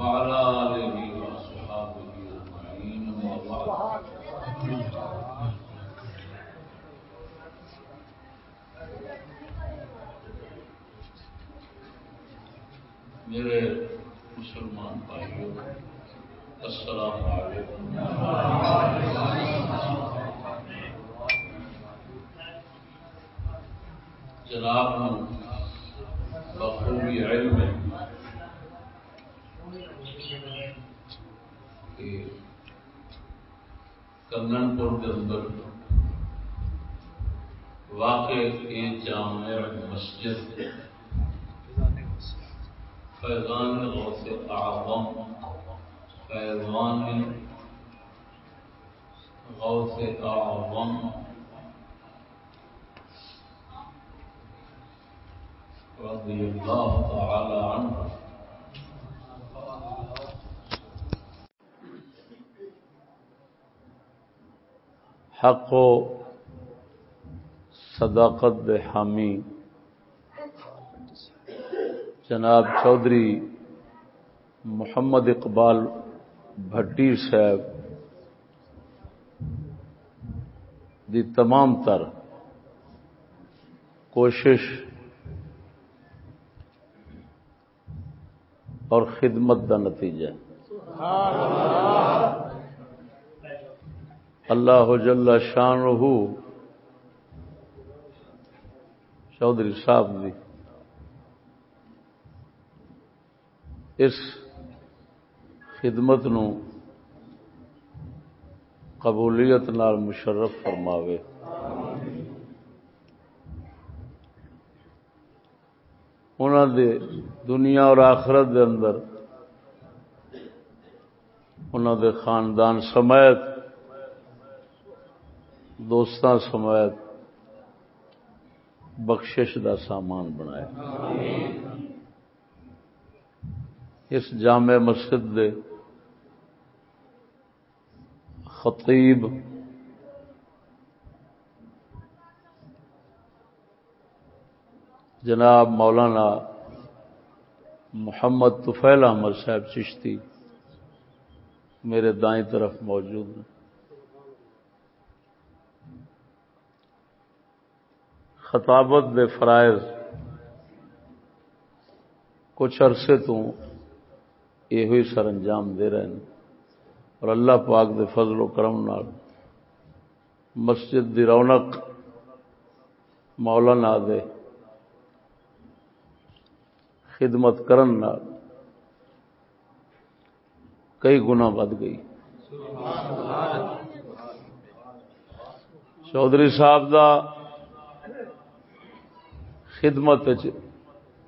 وعلى آله وأصحابه أجمعين وبعد میرے مسلمان بھائیوں السلام علیکم. جناب کے اندر واقع ایک جامع مسجد فیضان غوث اعظم، فیضان غوث اعظم، رضی اللہ تعالی عنہ۔ حق و صداقت دے حامی۔ جناب چودھری محمد اقبال بھٹی صاحب دی تمام تر کوشش اور خدمت کا نتیجہ۔ اللہ جل شان رہو چودھری صاحب دی۔ اس خدمت نو قبولیت نال مشرف فرماوے۔ انہوں دے دنیا اور آخرت دے اندر انہوں دے خاندان سمیت دوستان سمیت بخشش دا سامان بنایا۔ اس جامع مسجد دے خطیب جناب مولانا محمد طفیل احمد صاحب چشتی میرے دائیں طرف موجود ہیں۔ خطابت دے فرائض۔ کچھ عرصے تو یہ سر انجام دے رہے ہیں۔ اور اللہ پاک دے فضل و کرم نال مسجد دی رونق مولانا دے خدمت کرن نال کئی گنا ود گئی۔ چودھری صاحب دا خدمت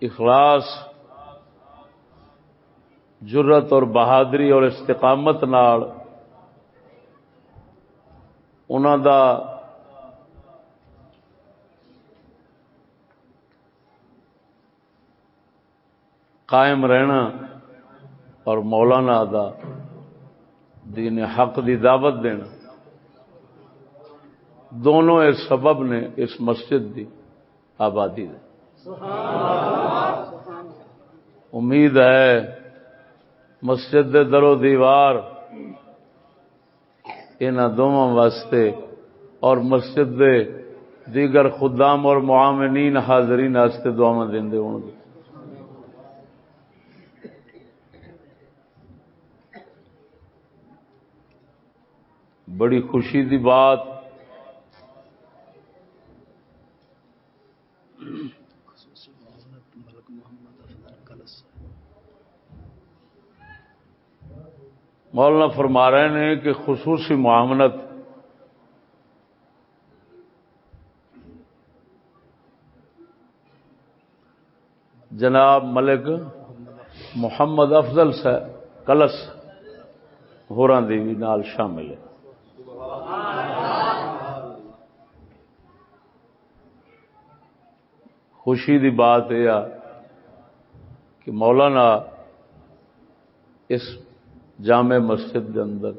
اخلاص جرت اور بہادری اور استقامت نال انہوں دا قائم رہنا اور مولانا دا دین حق دی دعوت دینا۔ دونوں اس سبب نے اس مسجد دی آبادی دے۔ امید ہے مسجد دے درو دیوار ان دونوں واسطے اور مسجد دے دیگر خدام اور معامنین حاضرین واسطے دعا دیں ہوں گے۔ بڑی خوشی دی بات مولانا فرما رہے ہیں کہ خصوصی معاملت جناب ملک محمد افضل سے کلس دی بھی نال شامل ہے۔ خوشی دی بات یہ کہ مولانا اس جامع مسجد کے اندر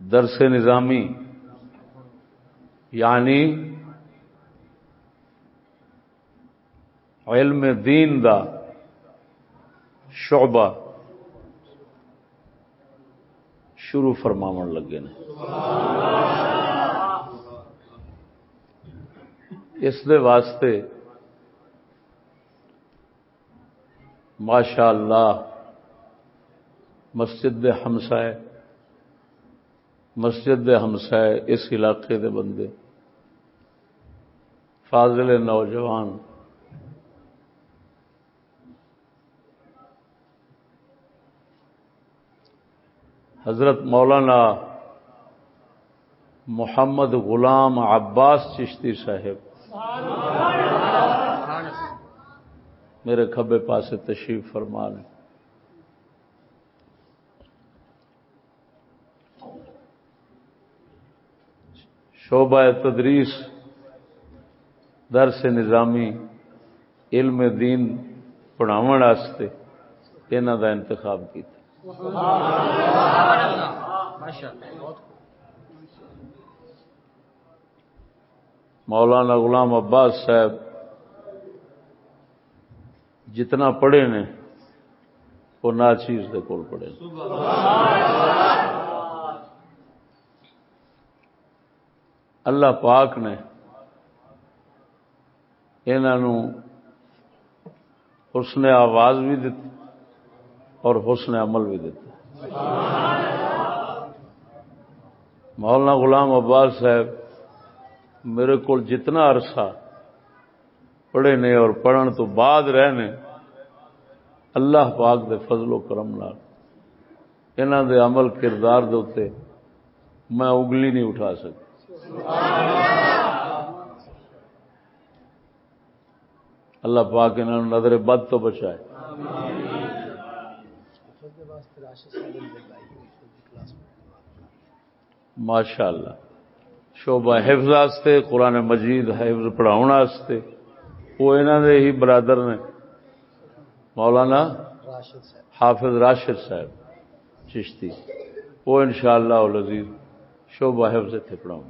درس نظامی یعنی علم دین دا شعبہ شروع فرماو لگے نے۔ اس دے واسطے ماشاء اللہ مسجد دے ہمسائے، مسجد دے ہمسائے اس علاقے دے بندے، فاضل نوجوان، حضرت مولانا محمد غلام عباس چشتی صاحب میرے کھبے پاسے تشریف فرما لیں۔ شعبہ تدریس، درس نظامی، علم دین پڑھاو انہوں کا انتخاب کیا مولانا غلام عباس صاحب جتنا پڑھے نے، وہ ناچیز کے کول پڑھے اللہ پاک نے انہوں حسن آواز بھی دیتی اور حسن عمل بھی دیتا مولانا غلام عباس صاحب میرے کو جتنا عرصہ پڑھے نے اور پڑھن تو بعد رہنے، اللہ پاک دے فضل و کرم نال۔ دے عمل کردار دے میں اگلی نہیں اٹھا سکتا۔ اللہ پاک انہوں نظر بد تو بچائے۔ ماشاء اللہ شوبہ حفظ آستے قرآن مجید حفظ پڑھاؤ وہ انہوں نے ہی برادر نے۔ مولانا حافظ راشد صاحب چشتی۔ وہ ان شاء اللہ شوبہ حفظ اتنے پڑھاؤں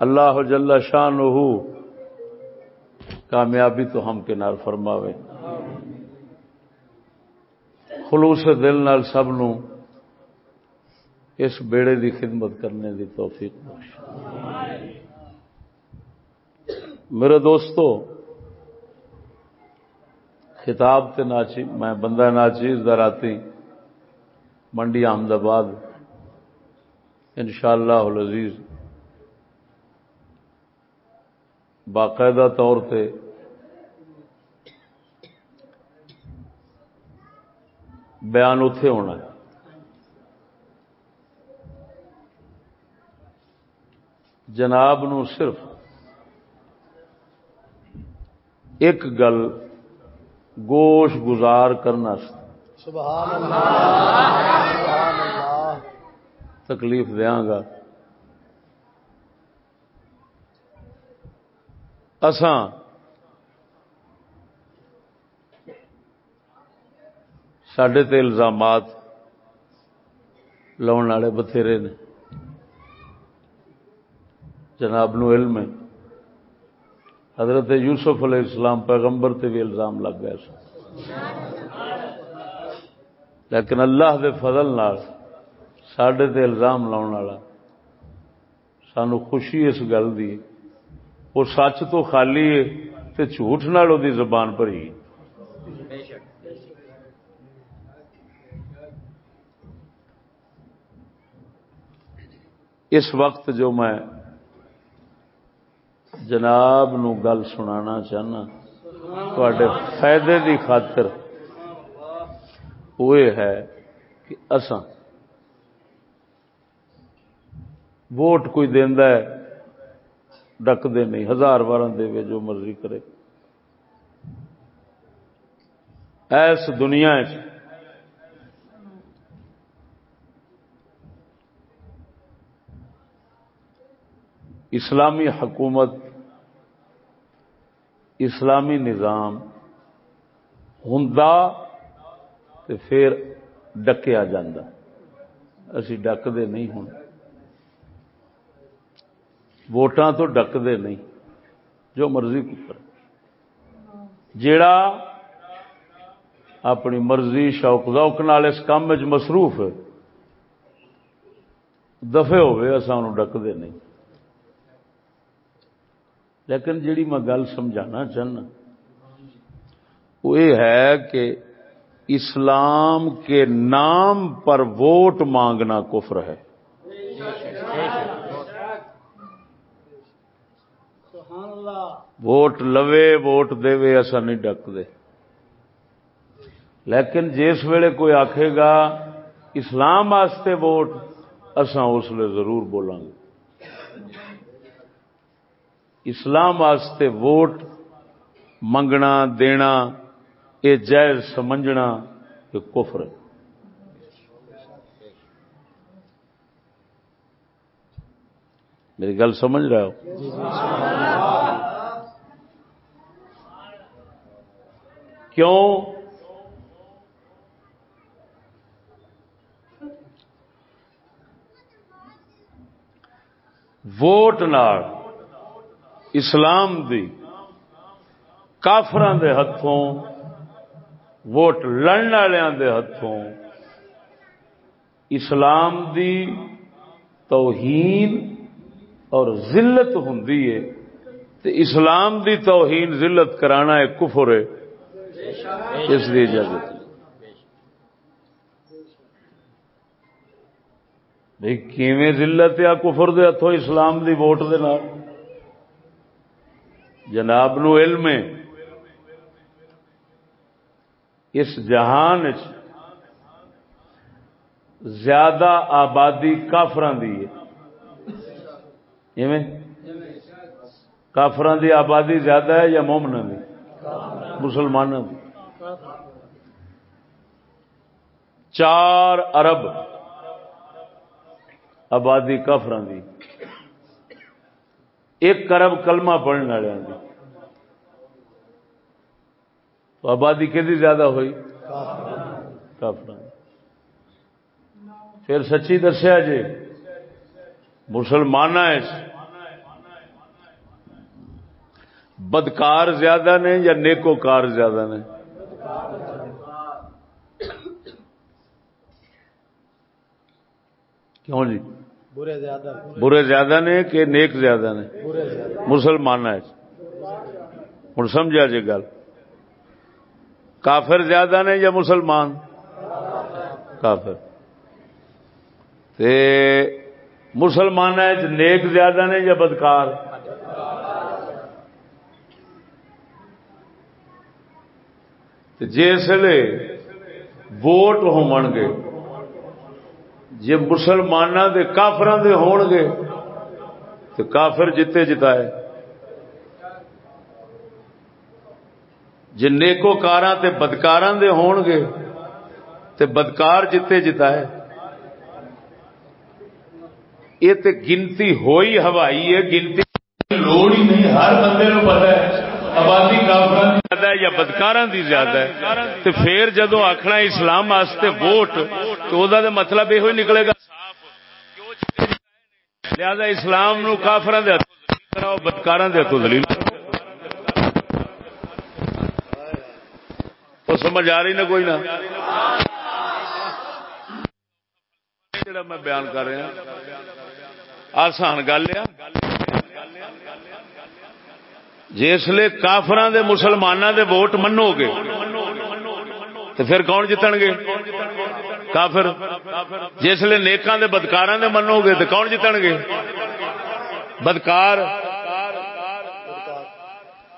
اللہ جل شان کامیابی تو ہم کے نال فرماوے۔ خلوص دل نال سب نو اس بیڑے دی خدمت کرنے دی توفیق بخش۔ میرے دوستو، خطاب تے ناچی، میں بندہ ناچیز دراتی منڈی احمد آباد ان شاء اللہ عزیز باقاعدہ طور پہ بیان اتے ہونا ہے۔ جناب نو صرف ایک گل گوش گزار کرنا سبحان اللہ تکلیف دیا گا۔ اسان سڈے تے الزامات لاؤن والے بتھیرے نے۔ جناب نو علم ہے حضرت یوسف علیہ السلام پیغمبر تے بھی الزام لگ گیا لیکن اللہ دے فضل نال سڈے تے الزام لاؤن والا سانو خوشی اس گل دی، وہ سچ تو خالی ہے تے جھوٹ نال وہ زبان بھری اس وقت جو میں جناب نو گل سنانا چاہنا۔ تھوڑے فائدے دی خاطر وہ ہے کہ اساں ووٹ کوئی دینا ہے ڈک دے نہیں، ہزار بار دے جو مرضی کرے۔ ایس دنیا اسلامی حکومت اسلامی نظام ہوں تو پھر ڈکیا جا ڈکتے نہیں ہوں ووٹاں تو ڈکتے نہیں۔ جو مرضی کو کر جیڑا اپنی مرضی شوق ذوق نال اس کام مصروف دفے ہوئے اصا ڈکتے نہیں۔ لیکن جیڑی میں گل سمجھانا چاہنا، وہ یہ ہے کہ اسلام کے نام پر ووٹ مانگنا کفر ہے۔ ووٹ لوے، ووٹ دے اصا نہیں ڈک دے لیکن جس ویلے کوئی آکھے گا، اسلام واسطے ووٹ اسا اس لیے ضرور بولیں گے اسلام واسطے ووٹ منگنا، دینا یہ جائز سمجھنا، یہ کفر ہے۔ میری گل سمجھ رہا ہو؟ کیوں؟ ووٹ نال اسلام دی کافران دے ہتھوں، ووٹ لڑن والوں دے ہتھوں، اسلام دی توہین اور ذلت ہوں اسلام دی توہین ذلت کرانا ایک کفر ہے۔ اس لیے اجازت۔ بھائی کیویں ذلت یا کفر دے ہتھوں اسلام دی ووٹ دے نال؟ جناب نو علم ہے۔ اس جہان زیادہ آبادی کافران دی ہے۔ کافران دی آبادی زیادہ ہے یا مومنا دی؟ مسلمانوں کی چار ارب آبادی کافران دی۔ ایک ارب کلمہ پڑھنے والوں جی۔ تو آبادی کہ زیادہ ہوئی؟ کافران پھر سچی دسیا جی مسلمان بدکار زیادہ نے یا نیکو کار زیادہ نے؟ کیوں جی؟ برے زیادہ نے کہ نیک زیادہ نے؟ مسلمان ہوں سمجھا جی گل۔ کافر زیادہ نے یا مسلمان؟ کافر۔ تے مسلمان نیک زیادہ نے یا بدکار؟ جسے ووٹ ہو گے۔ جی مسلمانوں کے کافر دے ہون گے تو کافر جیتے جتائے۔ جی نیکو کار بدکار دے ہون گے تو بدکار جیتے جتائے۔ یہ تو گنتی ہوئی ہوائی ہے، گنتی لوڑ ہی نہیں، ہر بندے پتا ہے۔ آبادی کافر زیادہ ہے یا بدکار دی زیادہ ہے؟ تو پھر جدو آخنا اسلام واسطے ووٹ تو وہ مطلب یہ نکلے گا۔ لہذا اسلام نو کافر دے ہاتھوں بدکار دے ہاتھوں دلیل وہ سمجھ آ رہی نا کوئی نہ جڑا میں بیان کر رہا ہاں، آسان گل ہے۔ جسے کافران دے مسلمانوں دے ووٹ منو گے تو پھر کون جتن گے؟ کافر۔ جسے نیکاں دے بدکاراں دے منو گے تو کون جتن گے؟ بدکار۔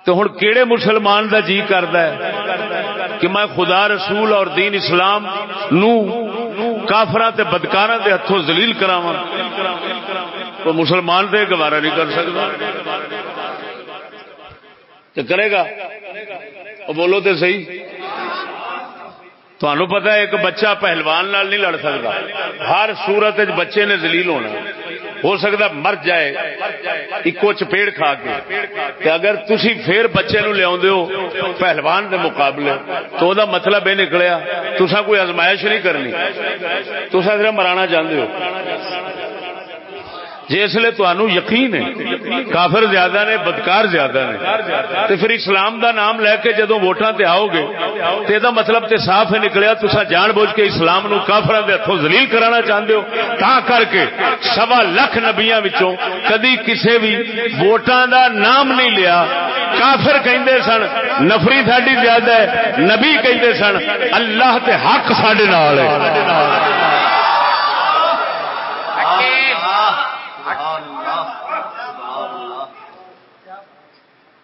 تو ہوں کہڑے مسلمان دا جی کرتا ہے کہ میں خدا رسول اور دین اسلام نو کافرا بدکارا دے ہاتھوں زلیل کراوا تو مسلمان تو گوارا نہیں کر سکتا۔ کرے گا؟ وہ بولو تو صحیح۔ تمہوں پتا ایک بچہ پہلوان نال نہیں لڑ سکتا۔ ہر سورت بچے نے زلیل ہونا۔ ہو سکتا مر جائے، ایکو چپیڑ کھا کے۔ اگر تھی پھر بچے نو لیا پہلوان دے مقابلے، تو دا مطلب یہ نکلیا تسا کوئی ازمائش نہیں کرنی۔ تسا صرف مرانا چاہتے ہو۔ جس لیے تمہوں یقین ہے۔ کافر زیادہ نے، بدکار زیادہ نے۔ تو پھر اسلام دا نام لے کے جدو ووٹاں تے آؤ گے تو یہ مطلب تے صاف ہے نکلیا تسا جان بوجھ کے اسلام نو کافر دے ہاتھوں زلیل کرانا چاہتے ہو۔ تا کر کے سوا لکھ نبیاں وچوں کدی کسے بھی ووٹاں دا نام نہیں لیا۔ کافر کہندے سن، نفری ساڈی زیادہ ہے، نبی کہندے سن، اللہ تے حق ساڈے نال ہے۔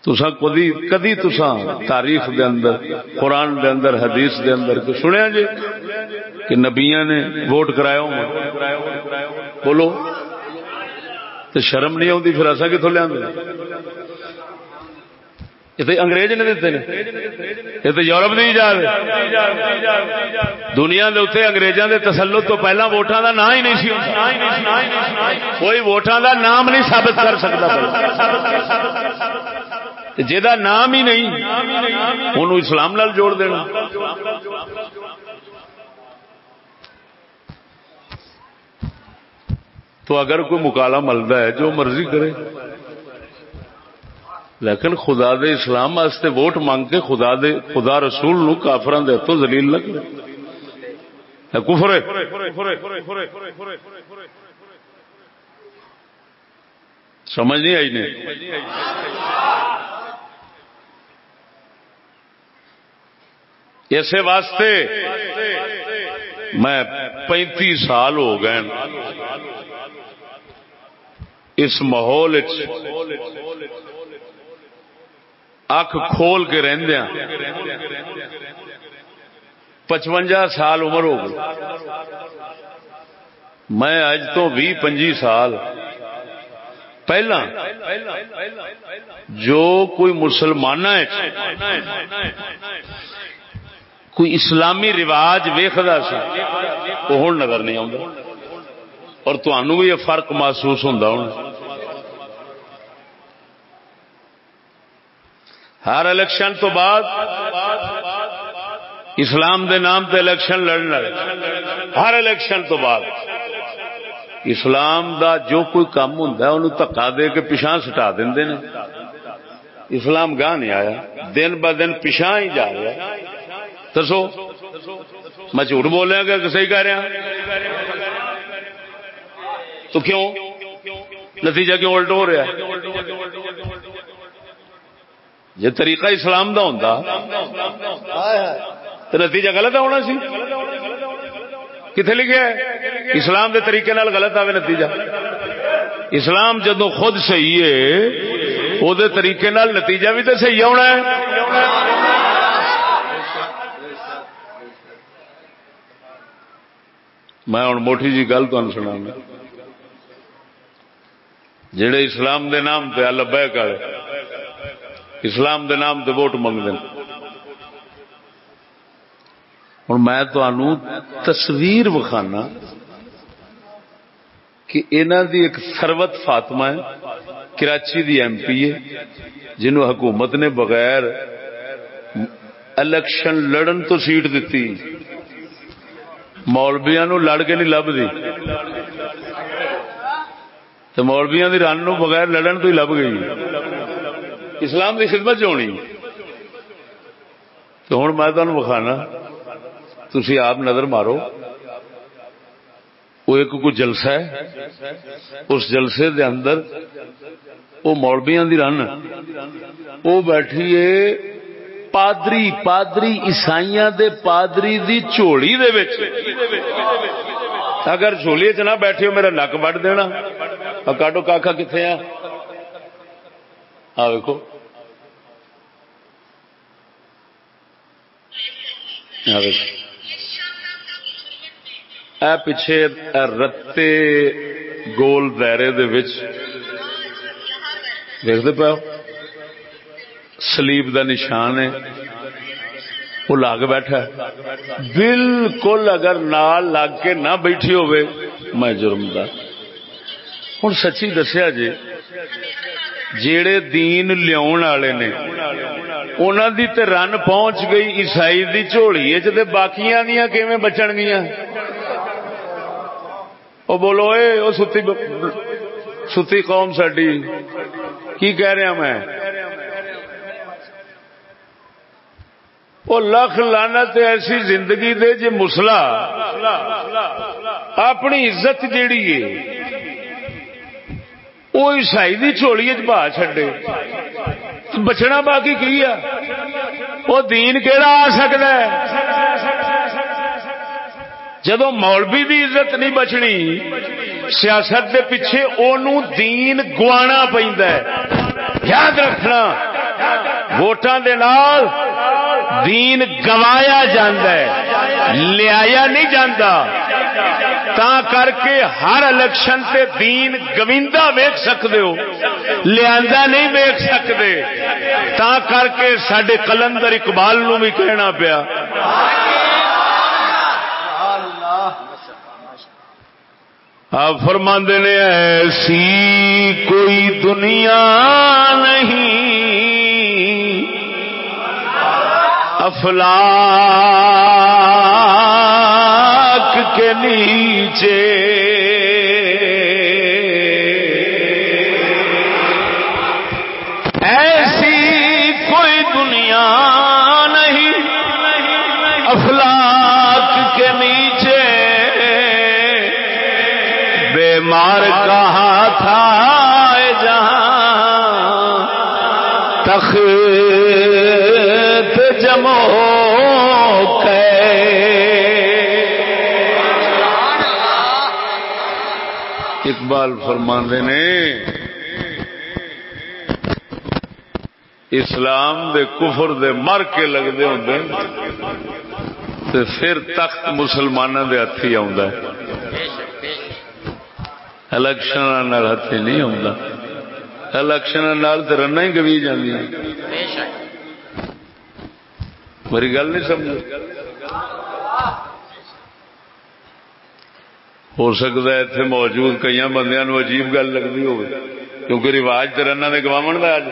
تسا کدی کدی تسا تاریخ دے اندر، قرآن دے اندر، حدیث دے اندر تو سنیا جی کہ نبیا نے ووٹ کرایا بولو۔ تو شرم نہیں آتی پھر ایسا کتوں لیا یہ تو انگریز نے دیتے یہ تو یورپ نہیں جا دنیا کے اتنے اگریزوں کے تسلط تو پہلا ووٹان کا نام ہی نہیں سی کوئی ووٹان کا نام نہیں ثابت کر سکتا جا نام ہی نہیں ان اسلام نال جوڑ دینا۔ تو اگر کوئی مکالا ملتا ہے، جو مرضی کرے۔ لیکن خدا دے اسلام واسطے ووٹ مانگ کے خدا دے، خدا رسول نو کافران دے تو زلیل لگ کفر سمجھ نہیں آئی نے؟ اسی واسطے میں پینتی سال ہو گئے اس ماحول اک کھول کے رہدیا ہاں۔ پچوجا سال عمر ہو گئی۔ میں اج تو بھی پنجی سال۔ پہلا، جو کوئی مسلمان کوئی اسلامی رواج ویختا سا وہ ہوں نظر نہیں آتا اور تمہوں بھی یہ فرق محسوس ہوتا ہوں ہر الیکشن تو بعد اسلام دے نام تے الیکشن لڑنا ہر الیکشن تو بعد اسلام دا جو کوئی کام ہوں انہوں دکا دے کے پچھا سٹا دیں اسلام گاہ نہیں آیا، دن ب دن پچھا ہی جا رہا دسو میں جھوٹ بول رہا کہ صحیح کہہ رہا تو کیوں نتیجہ کیوں الٹ ہو رہا ہے جی طریقہ اسلام دا ہوں تو نتیجہ غلط ہونا سی کتنے لکھے اسلام دے طریقے نال غلط آئے نتیجہ اسلام جدو خود صحیح ہے وہ طریقے نال نتیجہ بھی تو صحیح آنا ہے میں ہوں موٹی جی گل تمہیں سنا جڑے اسلام دے نام پہ لبے کالے اسلام دے نام دے ووٹ منگتے ہوں میں تصویر وکھانا کہ انہوں دی ایک سروت فاطمہ ہے، کراچی دی ایم پی ہے، جنہوں حکومت نے بغیر الیکشن لڑن تو سیٹ دیتی مولبیا نو لڑ کے نہیں لب دی تو مولبیا کی رن نو بغیر لڑن تو ہی لب گئی اسلام کی خدمت ہونی تو ہوں میں تمہیں بخانا تھی آپ نظر مارو وہ ایک کوئی جلسہ ہے اس جلسے دے اندر وہ مولبیاں دی رن وہ بیٹھی ہے پادری پادری عیسائی دے پادری دی چوڑی دے وچ۔ اگر چولی چ نہ بیٹھے ہو میرا نک وڈ دینا۔ کاٹو کاکا کتنے آ؟ دیکھو پچھے رتے گول دائرے دیکھتے پاؤ؟ سلیب دا نشان ہے۔ وہ لگ بیٹھا بالکل اگر نال لگ کے نہ بیٹھی ہوئے، میں جرم دا۔ ہوں سچی دسیا جی جیڑے دین لیا نے انہوں دی تے رن پہنچ گئی عیسائی دی جھوڑی چ باقیاں دیا کیویں بچن گیا وہ بولو، اے وہ ستی ستی قوم ساری کی کہہ رہا میں؟ وہ لکھ لانا ایسی زندگی دے جی مسلا۔ اپنی عزت جیڑی ہے، وہ عیسائی کی چولی چا چڈے بچنا باقی کی ہے؟ وہ دین کہڑا آ سکتا ہے؟ جدو مولوی دی عزت نہیں بچنی سیاست دے پیچھے اونوں دین گوانا پہ یاد رکھنا، ووٹاں دے نال دین گوایا جاندہ ہے لیا نہیں جاندہ تا کر کے ہر الیکشن تے دین گویندا ویک سکتے ہو لیا نہیں ویک سکتے تا کر کے سڈے کلندر اقبال نو بھی کہنا پیا۔ آپ فرماندے نے ایسی کوئی دنیا نہیں۔ افلاک کے نیچے بیمار کہا تھا جہاں تخ اقبال فرماندے نے، اسلام دے کفر دے مر کے لگتے ہوں پھر تخت مسلمانوں کے ہاتھی آ الیکشن ہاتھی نہیں آتا الیکشن رن ہی گوی جی میری گل نہیں سمجھ ہو سکتا ہے اتنے موجود کئی بندیا نو عجیب گل لگتی ہو کیونکہ رواج تو رنا نے گوا اج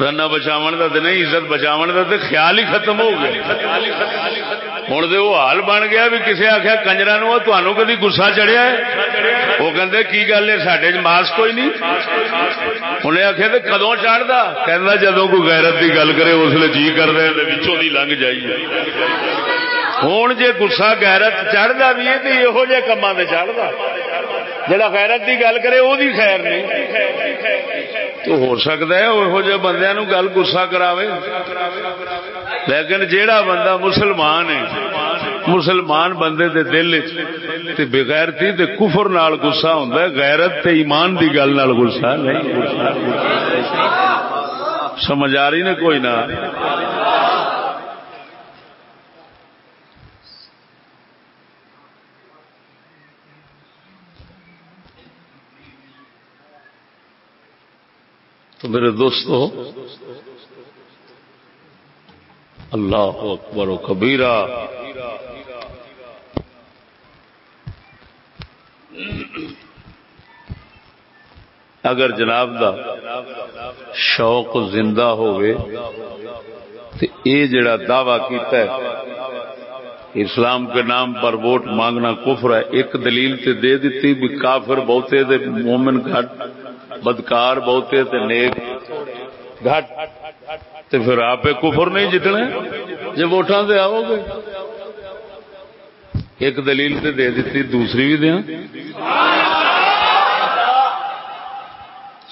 رنا بچاو کا تو نہیں عزت بچاو کا تو خیال ہی ختم ہو گیا ہوں تو وہ حال بن گیا بھی کسی آخیا کنجرا نو تمہوں کدی گسا چڑھیا ہے وہ کہتے کی گل ہے سڈے ماس کوئی نہیں انہیں آخیا تو کدو چڑھتا کہ جدو کوئی غیرت کی گل کرے اس لیے جی کر رہے بچوں کی لنگ جائیے ہوں جی گسا گیرت چڑھتا بھی ہے تو یہو جہ کما چڑھتا جا غیرت کی گل کرے وہ خیر نہیں تو ہو سکتا ہے وہ بندے نو گل گسا کراوے لیکن جیڑا بندہ مسلمان ہے، مسلمان بندے دے دل بغیر تھی تے کفر نال گسا ہوں غیرت تے ایمان دی گل نال گسا نہیں۔ سمجھ آ رہی نے کوئی نہ تو میرے دوستو اللہ اکبر و کبیرہ۔ اگر جناب دا شوق زندہ ہوئے تو اے جڑا دعویٰ کیتا ہے، اسلام کے نام پر ووٹ مانگنا کفر ہے، ایک دلیل تے دے دیتی بھی کافر بہتے دے مومن گھٹ، بدکار بہتے تے نیک گھٹ۔ تے پھر آپ کفر نہیں جتنے جی ووٹاں سے آؤ گے۔ ایک دلیل تے دے دیتی دوسری بھی دیا۔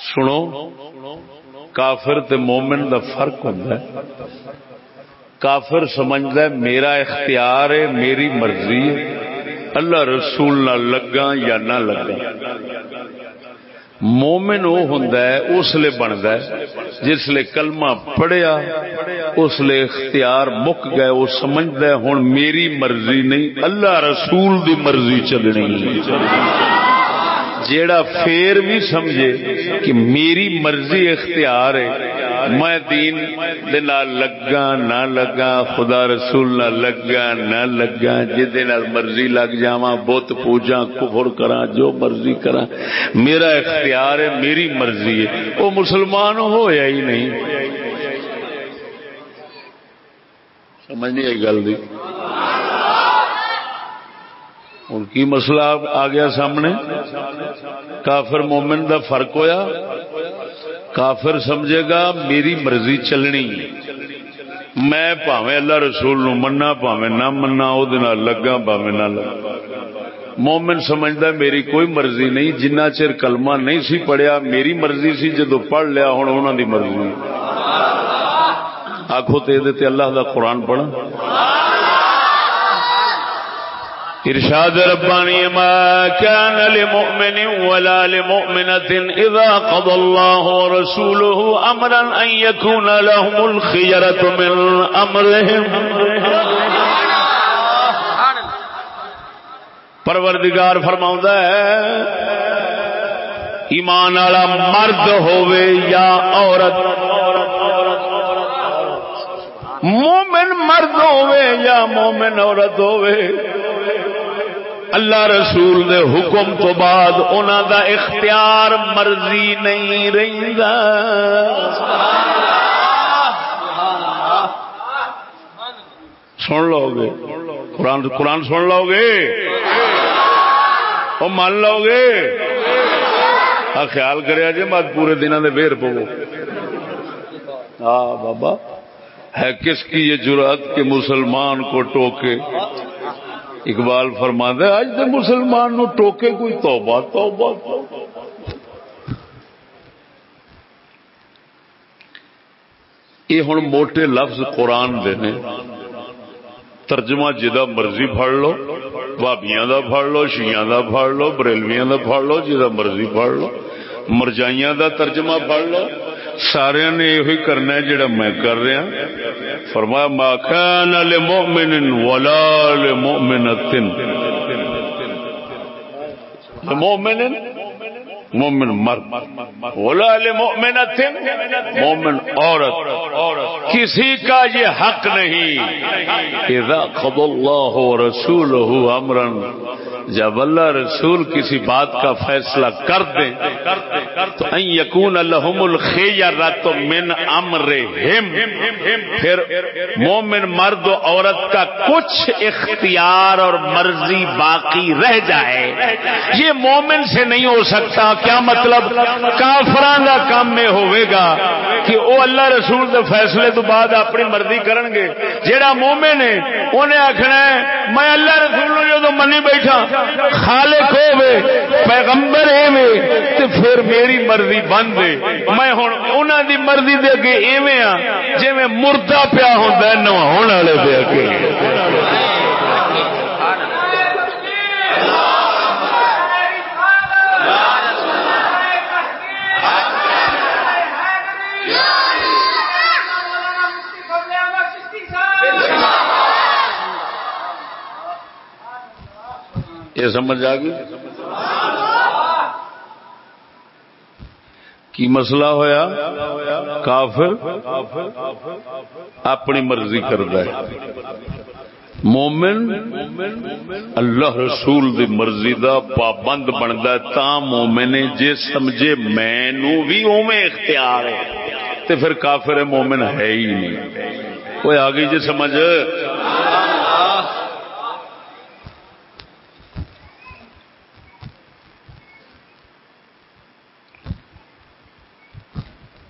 سنو، کافر تے مومن دا فرق ہوتا ہے۔ کافر سمجھتا ہے، میرا اختیار ہے، میری مرضی ہے۔ اللہ رسول نہ لگا یا نہ لگا مومن وہ ہوں اس لیے بنتا ہے، جس لیے کلمہ پڑھیا، اس لیے اختیار مک گئے، وہ سمجھتا ہے ہوں میری مرضی نہیں، اللہ رسول دی مرضی چلنی جیڑا پھر بھی سمجھے کہ میری مرضی اختیار ہے میں دین لگا، نہ لگا، خدا رسول نہ لگا نہ لگا جی مرضی لگ جا بت پوجا کفر کرا جو مرضی کرا میرا اختیار ہے، میری مرضی ہے۔ وہ مسلمان ہویا ہی نہیں۔ سمجھ نہیں آئی گل ان کی مسئلہ آ گیا سامنے؟ کافر مومن دا فرق ہویا۔ کافر سمجھے گا، میری مرضی چلنی۔ میں پاوے اللہ رسول نو منا پاوے نہ منا وہ لگا پاوے نہ لگا مومن سمجھتا میری کوئی مرضی نہیں، جنہ چر کلمہ نہیں سی پڑھیا، میری مرضی سی جدو پڑھ لیا ہوں انہوں دی مرضی۔ آخو تو اللہ دا قرآن پڑھا ارشاد ربانی ما كان لمؤمن ولا لمؤمنة اذا قضى الله ورسوله امرا ان يكون لهم الخيرة من امرهم پروردگار فرماؤں ہے، ایمان والا مرد ہووے یا عورت، مومن مرد ہووے یا مومن عورت ہووے اللہ رسول دے حکم تو بعد انہوں دا اختیار مرضی نہیں رہتا سن لو گے۔ قرآن قرآن سن لو گے۔ وہ مان لو گے۔ خیال کرے جی مت پورے دنوں کے بیر پو ہاں بابا، ہے کس کی یہ جرات کہ مسلمان کو ٹوکے؟ اقبال فرما دے اج دے مسلمان نو ٹوکے کوئی توبہ توبہ یہ ہوں موٹے لفظ قرآن دے نے۔ ترجمہ جدا مرضی پڑ لو بھابیاں دا پڑ لو شیاں دا پڑ لو، بریلویاں دا پڑ لو جدا مرضی پڑ لو۔ مرجائیاں دا ترجمہ پڑھ لو۔ سارے نے یہ کرنا ہے جڑا میں کر رہا فرمایا، ما كان لمؤمن ولا لمؤمنة لمؤمن مومن مرد۔ مومن مومن عورت۔ کسی کا یہ حق نہیں۔ اذا خب اللہ رسول امرن جب اللہ رسول کسی بات کا فیصلہ کر دیں، تو یقون الحم الخیرت من امر پھر مومن مرد و عورت کا کچھ اختیار اور مرضی باقی رہ جائے۔ یہ مومن سے نہیں ہو سکتا، کیا مطلب؟ کافران کا کام میں ہوئے گا کہ وہ اللہ رسول کے فیصلے تو بعد اپنی مرضی کرن گے جیڑا مومن ہے انہیں آخنا ہے، میں اللہ رسول جو خالق ہوے پیغمبر ایویں، تے پھر میری مرضی بند ہے میں ہن انہاں دی مرضی دے اگے ایویں ہاں جویں مردہ پیا ہوندا ہے نواون والے دے اگے۔ یہ سمجھ آ گئی؟ کی مسئلہ ہویا؟ کافر اپنی مرضی کرتا ہے۔ مومن اللہ رسول دی مرضی دا پابند بنتا ہے، تا مومن جے سمجھے میں بھی اوے اختیار ہے۔ تے پھر کافر مومن ہے ہی نہیں۔ کوئی آگے جی سمجھ؟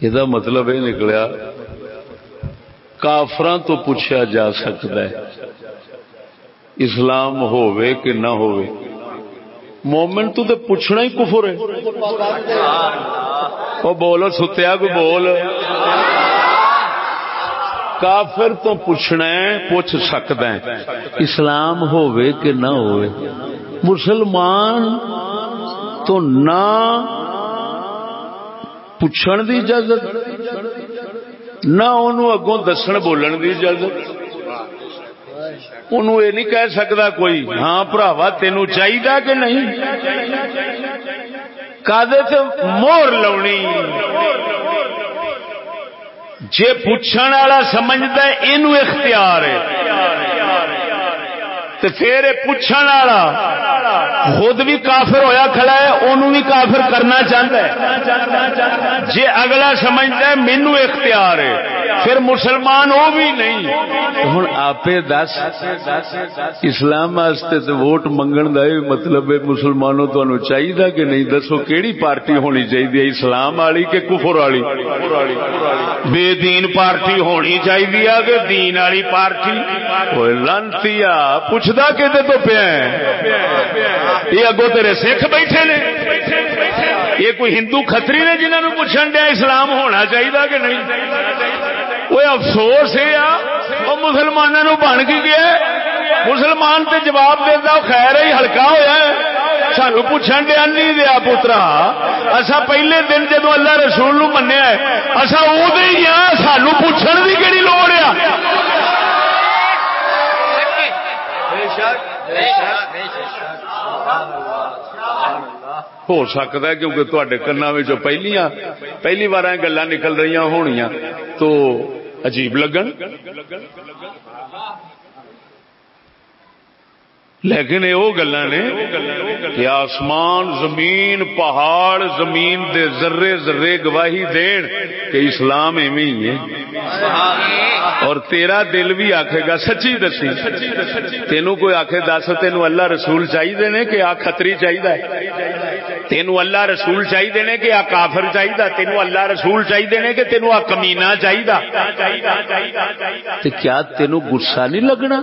یہ مطلب یہ نکلیا کافران تو پوچھا جا سکتا ہے اسلام ہووے کہ نہ ہووے مومن تو تے پوچھنا ہی کفر ہے وہ بولو ستیا کو بول کافر تو پوچھنا ہے پوچھ سکتا ہے اسلام ہووے کہ نہ ہووے مسلمان تو نہ پوچھن دی اجازت، نہ انہوں اگوں دسن بولن دی اجازت۔ انہوں یہ نہیں کہہ سکتا کوئی ہاں پراوا، تینو چاہیے کہ نہیں؟ کدے تو مور لونی؟ جے پوچھن والا سمجھتا ہے، اینو اختیار ہے۔ تے پھر پوچھن والا خود بھی کافر ہویا کھڑا ہے انہوں بھی کافر کرنا چاہتا ہے۔ جی اگلا سمجھتا ہے مینو اختیار ہے۔ پھر مسلمان وہ بھی نہیں۔ ہوں آپ دس، اسلام واسطے تو ووٹ منگن کا یہ مطلب ہے، مسلمانوں تمہیں چاہیے کہ نہیں؟ دسو کہڑی پارٹی ہونی چاہیے اسلام والی کہ کفر والی؟ بے دین پارٹی ہونی چاہیے کہ دین والی پارٹی؟ لانتی پوچھتا کہ تو پیا یہ اگو تیرے سکھ بیٹھے نے۔ یہ کوئی ہندو کتری نے جنہوں نے پوچھن دیا اسلام ہونا چاہیے کہ نہیں؟ وہ افسوس یہ وہ مسلمانوں بن کی گیا مسلمان تے جواب دینا خیر ہی ہلکا ہوا سانو پوچھن دیا نہیں دیا پوترا اصا پہلے دن جدو اللہ رسول نو منیا اصا ادو ہی ہاں سانو پوچھنے کی کہڑی لوڑ آ ہو سکتا ہے کیونکہ تے کنا پہلیاں پہلی بار گلا نکل رہی ہونیا تو عجیب لگن۔ لیکن یہ وہ گلا نے کہ آسمان زمین پہاڑ زمین دے ذرے ذرے گواہی دین کہ اسلام ایویں ہی ہے۔ اور تیرا دل بھی آکھے گا سچی دسی۔ تینو کوئی آکھے دس تینو اللہ رسول چاہیے نے کہ آ خطری چاہیے تینو اللہ رسول چاہیے نے کہ آ کافر چاہیے تینو اللہ رسول چاہیے نے کہ تینو آ کمینا چاہیے کیا تینو گسا نہیں لگنا؟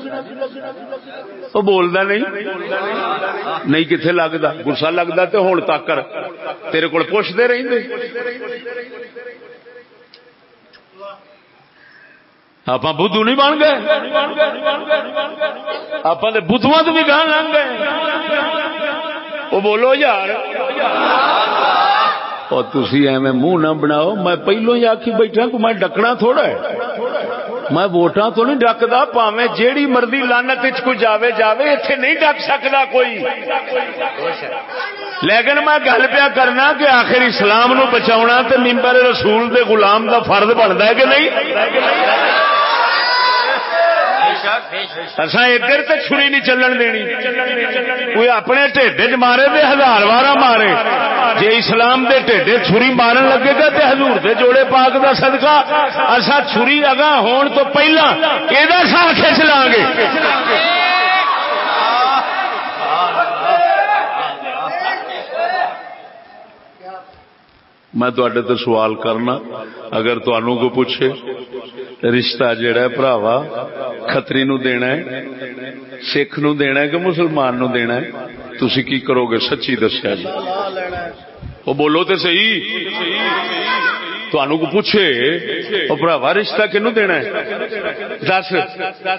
وہ بولتا نہیں نہیں کتنے لگتا گسا لگتا تو ہوں تک تیرے کو پوچھتے رہتے آپ بدھو نہیں بن گئے آپ بدھو تو بھی گان لگ گئے وہ بولو یار اور تھی ایویں منہ نہ بناؤ میں پہلو ہی آخی بیٹھا کو میں ڈکنا تھوڑا ہے میں ووٹاں تو نہیں ڈکتا پاوے جیڑی مرضی لانت کوئی جاوے جاوے اتنے نہیں ڈک سکتا کوئی۔ لیکن میں گل پیا کرنا کہ آخر اسلام نو بچاؤنا تے ممبر رسول دے غلام دا فرض بنتا ہے کہ نہیں؟ اصا ادھر تو چھری نہیں چلن دینی۔ کوئی اپنے ٹھڈے چ مارے تو ہزار وارا مارے۔ جی اسلام دے ٹھڈے چھری مارن لگے گا تو ہزور دے جوڑے پاک دا صدقہ اصا چھری اگاں ہون تو پہلا یہ ساتھ کھچ گے میں تو سوال کرنا، اگر تنوع کو پوچھے، رشتہ جڑا براوا کتری نو دینا ہے، سکھ نو دینا ہے کہ مسلمان نو دینا ہے؟ تھی کی کرو گے سچی دسیا جی۔ وہ بولو تو صحیح؟ تنوع کو پوچھے وہ براوا رشتہ کنو دینا ہے؟ دس،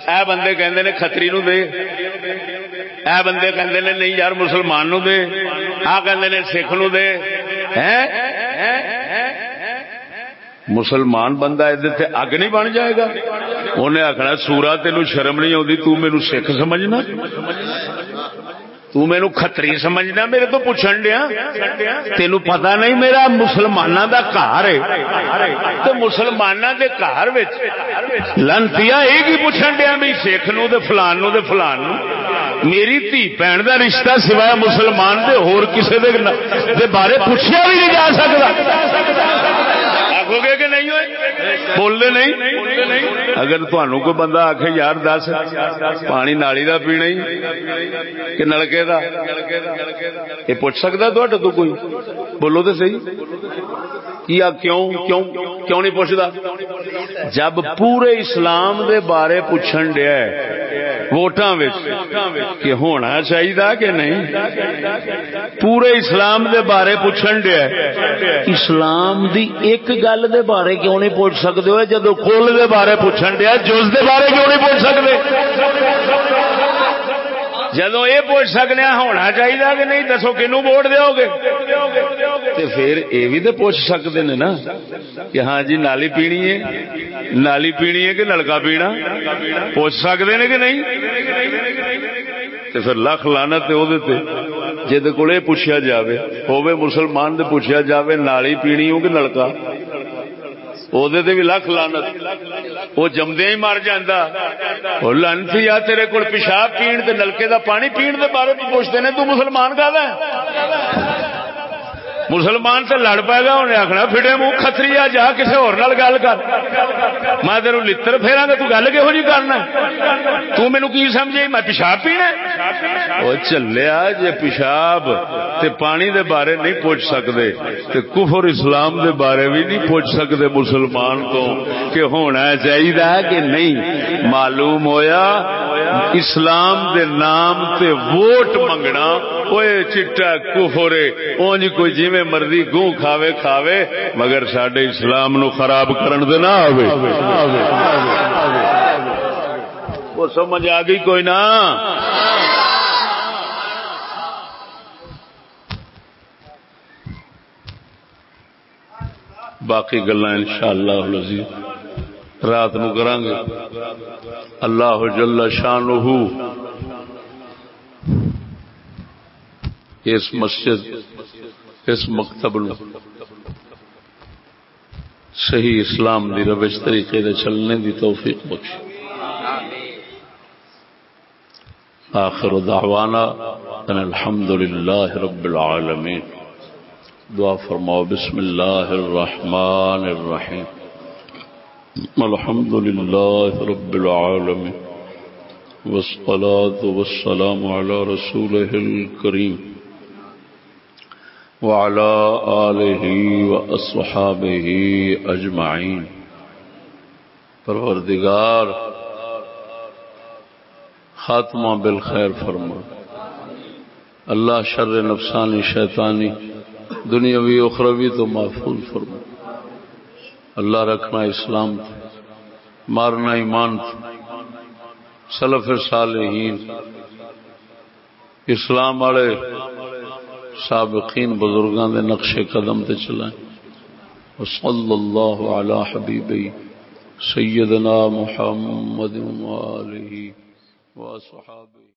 اے بندے کہندے نے کتری نو دے۔ اے بندے کہندے نے نہیں یار، مسلمان نو دے۔ آ کہندے نے سکھ نو دے۔ ہیں؟ مسلمان بندہ یہ اگ نہیں بن جائے گا؟ انہیں آخنا سورا تین شرم نہیں آتی تین سکھ سمجھنا؟ تینو کتری سمجھنا؟ میرے تو پوچھن دیا تین پتا نہیں میرا مسلمان دا گھر ہے۔ مسلمان دے گھر لنتی یہ پوچھن دیا بھی سکھ نو فلان نو فلان نو میری دھی بھن کا رشتہ سوائے مسلمان دے، ہور کسے دے بارے پوچھا بھی نہیں جا سکتا آخو گے کہ نہیں بولنے نہیں؟ اگر تمہوں کوئی بندہ آخ یار دس، پانی نالی کا پینا ہی، کہ نلکے کا یہ پوچھ سکتا تو کوئی؟ بولو تو صحیح۔ کیا کیوں کیوں کیوں نہیں پوچھتا جب پورے اسلام دے بارے پوچھن دیا ووٹاں کہ ہونا چاہیے کہ نہیں؟ پورے اسلام دے بارے پوچھن دیا اسلام دی ایک گل دے بارے کیوں نہیں پوچھ سکتے ہو جدو کل دے بارے پوچھن دیا، جز دے بارے کیوں نہیں پوچھ سکتے؟ جدو یہ پوچھ سکنے ہونا چاہیے کہ نہیں؟ دسو کنو ووٹ دو گے پھر یہ بھی تو پوچھ سکتے ہیں نا کہ ہاں جی نالی پینی ہے؟ نالی پینی ہے کہ نلکا پینا پوچھ سکتے ہیں کہ نہیں؟ تو پھر لکھ لانا جہد کو پوچھا جائے ہوے مسلمان سے پوچھا جائے نالی پینی ہو کہ نلکا؟ وہ بھی لکھ لانت وہ جمدیا ہی مر جا لانتی آ تیرے کو پیشاب پین نلکے دا پانی پین دے بارے میں پوچھتے ہیں تو مسلمان کا مسلمان تو لڑ پائے گا، انہیں آخنا فٹے منہ کتری آ جا کسی اور گل کر۔ میں تیرو لڑ پھیرا گا، تو گل کہہو جی کرنا تو مینو کی سمجھے؟ میں پیشاب پینا وہ چلیا جی پیشاب تے پانی دے بارے نہیں پوچھ سکتے تے کفر اسلام دے بارے بھی نہیں پوچھ سکتے مسلمان تو، کہ ہونا چاہیے کہ نہیں؟ معلوم ہویا، اسلام دے نام تے ووٹ منگنا وہ چٹا کفرے، اونج کوئی جی مرضی گوں کھاوے کھاوے، مگر سڈے اسلام نو خراب کرن دے نہ آوے۔ وہ سمجھ آ گئی کوئی نہ؟ باقی گلا ان شاء اللہ رات نو کریں گے۔ اللہ جل شان اس مسجد اس مکتب نو۔ صحیح اسلام دی روش طریقے دے چلنے دی توفیق بخش۔ آخر دعوانا ان الحمد للہ رب العالمین۔ دعا فرماؤ، بسم اللہ الرحمن الرحیم۔ الحمد للہ رب العالمین۔ والصلاة والسلام على رسوله الكريم وعلى آله وأصحابه أجمعين پروردگار، خاتمہ بالخیر فرما۔ اللہ شر نفسانی شیطانی، دنیاوی اخروی تو محفوظ فرما۔ اللہ رکھنا اسلام تھا مارنا ایمان تھا سلف صالحین۔ اسلام والے سابقین بزرگاں دے نقش قدم تے چلائیں۔ وصلی اللہ علی حبیبی سیدنا محمد و آلہ و صحابہ۔